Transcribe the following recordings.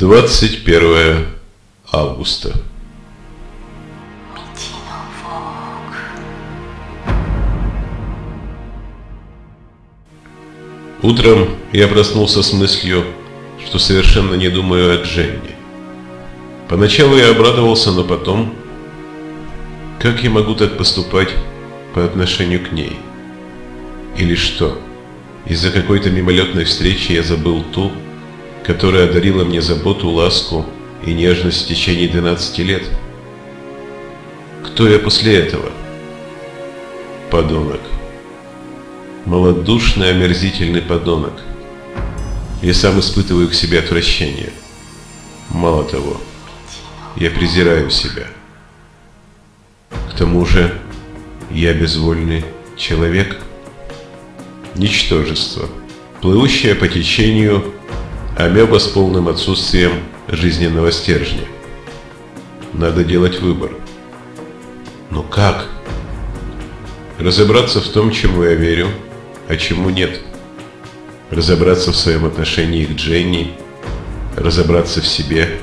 21 августа. Утром я проснулся с мыслью, что совершенно не думаю о Дженни. Поначалу я обрадовался, но потом... Как я могу так поступать по отношению к ней? Или что? Из-за какой-то мимолетной встречи я забыл ту, которая одарила мне заботу, ласку и нежность в течение 12 лет. Кто я после этого? Подонок. Малодушный, омерзительный подонок. Я сам испытываю к себе отвращение. Мало того, я презираю себя. К тому же, я безвольный человек. Ничтожество, плывущее по течению амеба с полным отсутствием жизненного стержня. Надо делать выбор. Но как? Разобраться в том, чему я верю, а чему нет. Разобраться в своем отношении к Дженни, разобраться в себе.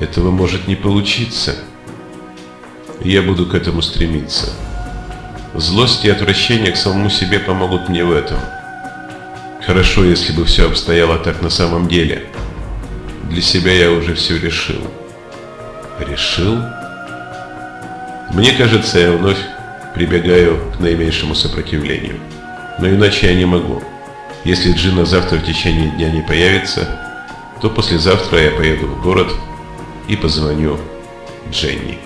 Этого может не получиться. Я буду к этому стремиться. Злость и отвращение к самому себе помогут мне в этом – Хорошо, если бы все обстояло так на самом деле. Для себя я уже все решил. Решил? Мне кажется, я вновь прибегаю к наименьшему сопротивлению. Но иначе я не могу. Если Джина завтра в течение дня не появится, то послезавтра я поеду в город и позвоню Дженни.